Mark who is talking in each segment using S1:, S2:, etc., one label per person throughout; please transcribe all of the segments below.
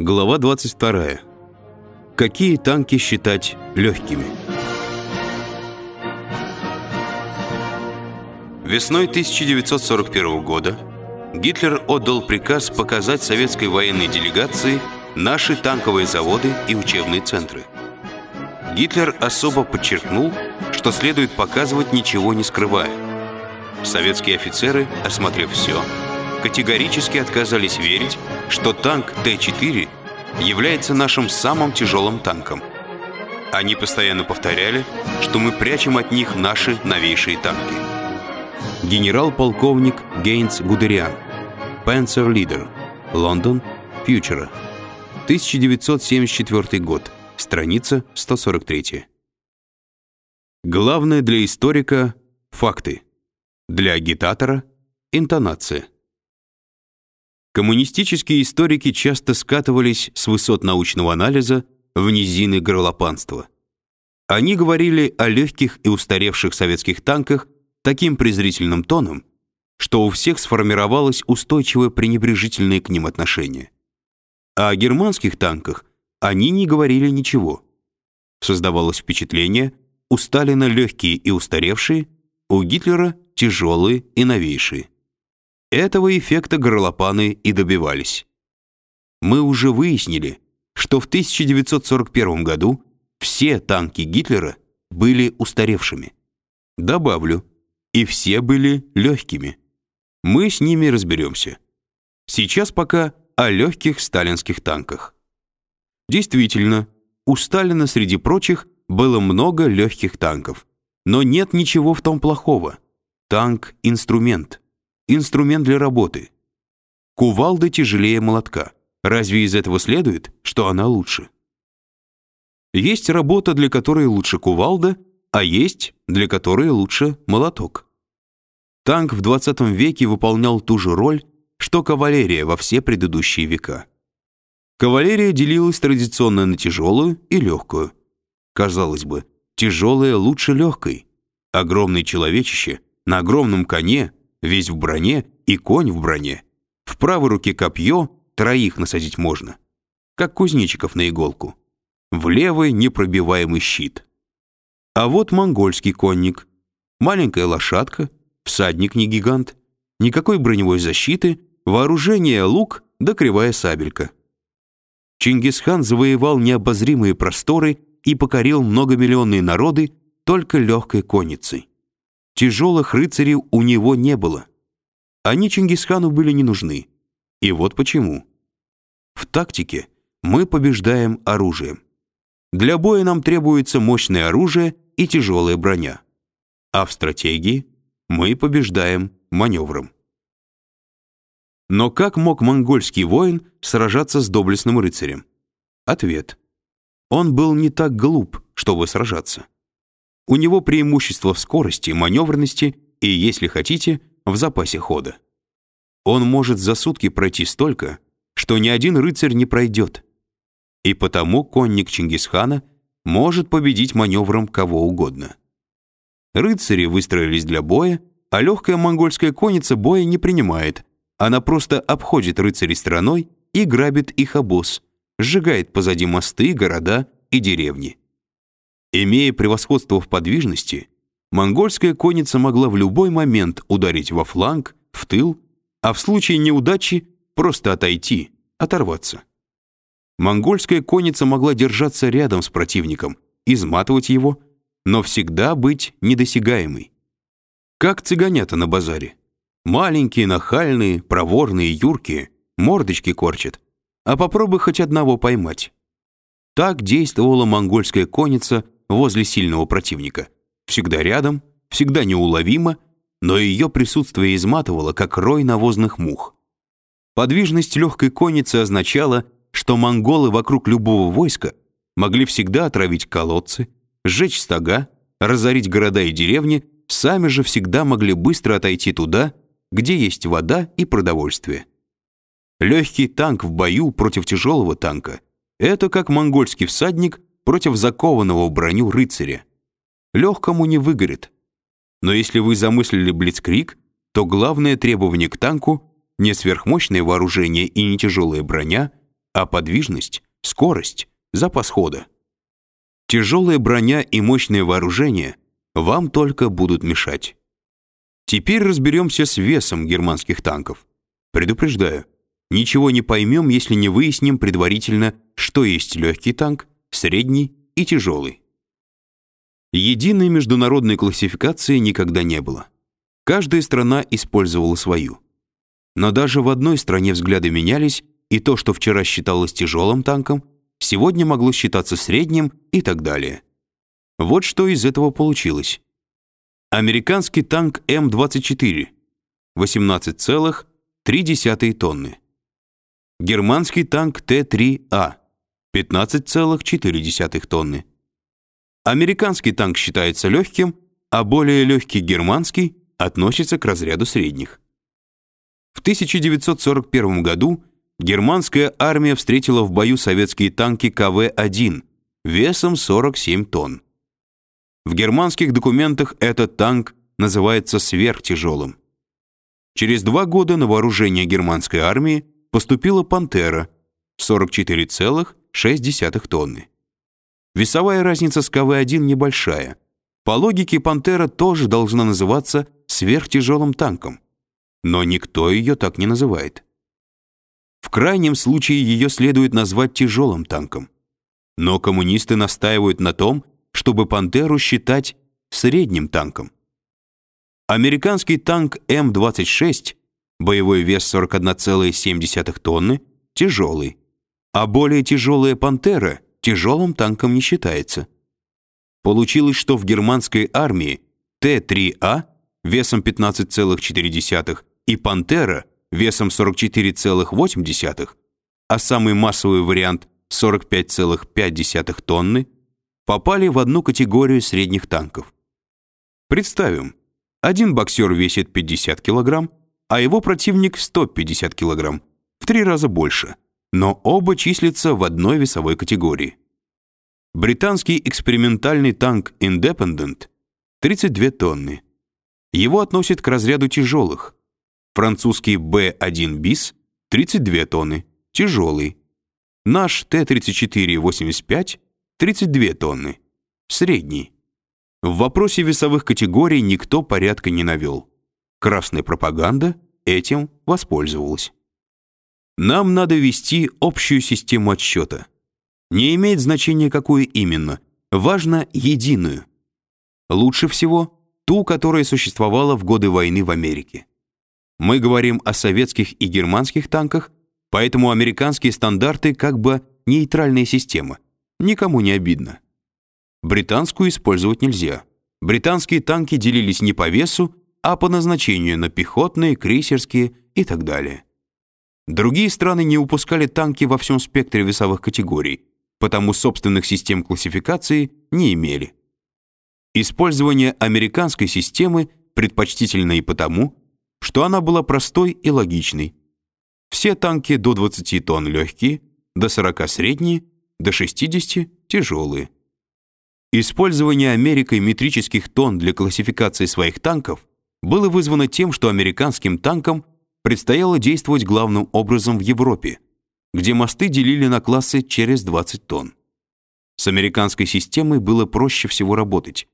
S1: Глава 22. Какие танки считать легкими? Весной 1941 года Гитлер отдал приказ показать советской военной делегации наши танковые заводы и учебные центры. Гитлер особо подчеркнул, что следует показывать ничего не скрывая. Советские офицеры, осмотрев все, категорически отказались верить, что танк Т-4 является нашим самым тяжелым танком. Они постоянно повторяли, что мы прячем от них наши новейшие танки. Генерал-полковник Гейнс Гудериан, Пенсер Лидер, Лондон, Фьючера, 1974 год, страница 143. Главное для историка — факты. Для агитатора — интонация. Коммунистические историки часто скатывались с высот научного анализа в низины горлопанства. Они говорили о легких и устаревших советских танках таким презрительным тоном, что у всех сформировалось устойчивое пренебрежительное к ним отношение. А о германских танках они не говорили ничего. Создавалось впечатление, у Сталина легкие и устаревшие, у Гитлера тяжелые и новейшие. Этого эффекта горлопаны и добивались. Мы уже выяснили, что в 1941 году все танки Гитлера были устаревшими. Добавлю, и все были легкими. Мы с ними разберемся. Сейчас пока о легких сталинских танках. Действительно, у Сталина среди прочих было много легких танков. Но нет ничего в том плохого. Танк — инструмент инструмент для работы. Кувалда тяжелее молотка. Разве из этого следует, что она лучше? Есть работа, для которой лучше кувалда, а есть, для которой лучше молоток. Танк в 20 веке выполнял ту же роль, что кавалерия во все предыдущие века. Кавалерия делилась традиционно на тяжелую и легкую. Казалось бы, тяжелая лучше легкой. Огромный человечище на огромном коне весь в броне и конь в броне. В правой руке копье, троих насадить можно, как кузнечиков на иголку. В левой непробиваемый щит. А вот монгольский конник. Маленькая лошадка, всадник не гигант, никакой броневой защиты, вооружение лук да кривая сабелька. Чингисхан завоевал необозримые просторы и покорил многомиллионные народы только легкой конницей. Тяжелых рыцарей у него не было. Они Чингисхану были не нужны. И вот почему. В тактике мы побеждаем оружием. Для боя нам требуется мощное оружие и тяжелая броня. А в стратегии мы побеждаем маневром. Но как мог монгольский воин сражаться с доблестным рыцарем? Ответ. Он был не так глуп, чтобы сражаться. У него преимущество в скорости, маневренности и, если хотите, в запасе хода. Он может за сутки пройти столько, что ни один рыцарь не пройдет. И потому конник Чингисхана может победить маневром кого угодно. Рыцари выстроились для боя, а легкая монгольская конница боя не принимает. Она просто обходит рыцарей стороной и грабит их обоз, сжигает позади мосты, города и деревни. Имея превосходство в подвижности, монгольская конница могла в любой момент ударить во фланг, в тыл, а в случае неудачи просто отойти, оторваться. Монгольская конница могла держаться рядом с противником, изматывать его, но всегда быть недосягаемой. Как цыганята на базаре. Маленькие, нахальные, проворные, юркие, мордочки корчат. А попробуй хоть одного поймать. Так действовала монгольская конница возле сильного противника. Всегда рядом, всегда неуловимо, но ее присутствие изматывало, как рой навозных мух. Подвижность легкой конницы означала, что монголы вокруг любого войска могли всегда отравить колодцы, сжечь стога, разорить города и деревни, сами же всегда могли быстро отойти туда, где есть вода и продовольствие. Легкий танк в бою против тяжелого танка — это как монгольский всадник против закованного в броню рыцаря. Легкому не выгорит. Но если вы замыслили блицкриг, то главное требование к танку не сверхмощное вооружение и не тяжелая броня, а подвижность, скорость, запас хода. Тяжелая броня и мощное вооружение вам только будут мешать. Теперь разберемся с весом германских танков. Предупреждаю, ничего не поймем, если не выясним предварительно, что есть легкий танк, средний и тяжелый. Единой международной классификации никогда не было. Каждая страна использовала свою. Но даже в одной стране взгляды менялись, и то, что вчера считалось тяжелым танком, сегодня могло считаться средним и так далее. Вот что из этого получилось. Американский танк М-24 18,3 тонны. Германский танк Т-3А 15,4 тонны. Американский танк считается легким, а более легкий германский относится к разряду средних. В 1941 году германская армия встретила в бою советские танки КВ-1 весом 47 тонн. В германских документах этот танк называется сверхтяжелым. Через два года на вооружение германской армии поступила «Пантера» 44,6 тонны. Весовая разница с КВ-1 небольшая. По логике «Пантера» тоже должна называться сверхтяжелым танком. Но никто ее так не называет. В крайнем случае ее следует назвать тяжелым танком. Но коммунисты настаивают на том, чтобы «Пантеру» считать средним танком. Американский танк М-26, боевой вес 41,7 тонны, тяжелый, а более тяжелая «Пантера» тяжелым танком не считается. Получилось, что в германской армии Т-3А весом 15,4 и «Пантера» весом 44,8, а самый массовый вариант 45,5 тонны, попали в одну категорию средних танков. Представим, один боксер весит 50 килограмм, а его противник 150 килограмм, в три раза больше, но оба числятся в одной весовой категории. Британский экспериментальный танк Independent 32 тонны. Его относят к разряду тяжелых. Французский B1 bis 32 тонны, тяжелый. Наш Т-34-85 32 тонны. Средний. В вопросе весовых категорий никто порядка не навел. Красная пропаганда этим воспользовалась. Нам надо ввести общую систему отсчета. Не имеет значения, какую именно, важно единую. Лучше всего ту, которая существовала в годы войны в Америке. Мы говорим о советских и германских танках, поэтому американские стандарты как бы нейтральная система – Никому не обидно. Британскую использовать нельзя. Британские танки делились не по весу, а по назначению на пехотные, крейсерские и так далее. Другие страны не упускали танки во всем спектре весовых категорий, потому собственных систем классификации не имели. Использование американской системы предпочтительно и потому, что она была простой и логичной. Все танки до 20 тонн легкие, до 40 средние, до 60 тяжелые. Использование Америкой метрических тонн для классификации своих танков было вызвано тем, что американским танкам предстояло действовать главным образом в Европе, где мосты делили на классы через 20 тонн. С американской системой было проще всего работать.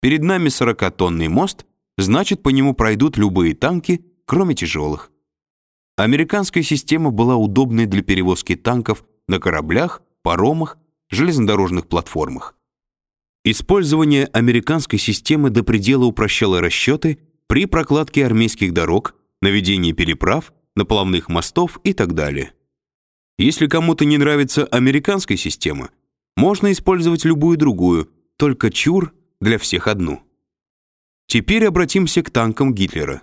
S1: Перед нами 40-тонный мост, значит, по нему пройдут любые танки, кроме тяжелых. Американская система была удобной для перевозки танков на кораблях паромах, железнодорожных платформах. Использование американской системы до предела упрощало расчеты при прокладке армейских дорог, наведении переправ, наплавных мостов и так далее. Если кому-то не нравится американская система, можно использовать любую другую, только чур для всех одну. Теперь обратимся к танкам Гитлера.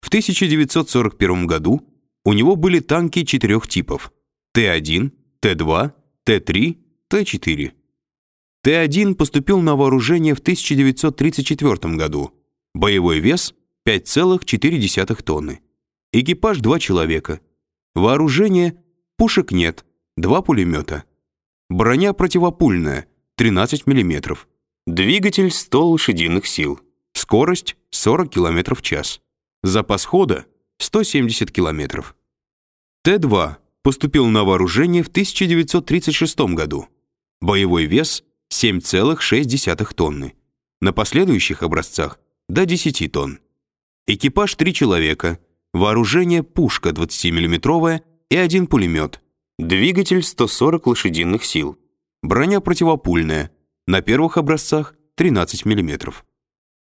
S1: В 1941 году у него были танки четырех типов: Т-1, Т-2, Т-3, Т-4. Т-1 поступил на вооружение в 1934 году. Боевой вес 5,4 тонны. Экипаж 2 человека. Вооружение пушек нет, 2 пулемета. Броня противопульная 13 мм. Двигатель 100 лошадиных сил. Скорость 40 км в час. Запас хода 170 км. Т-2 поступил на вооружение в 1936 году. Боевой вес 7,6 тонны. На последующих образцах до 10 тонн. Экипаж 3 человека. Вооружение пушка 20 миллиметровая и один пулемет. Двигатель 140 лошадиных сил. Броня противопульная. На первых образцах 13 миллиметров.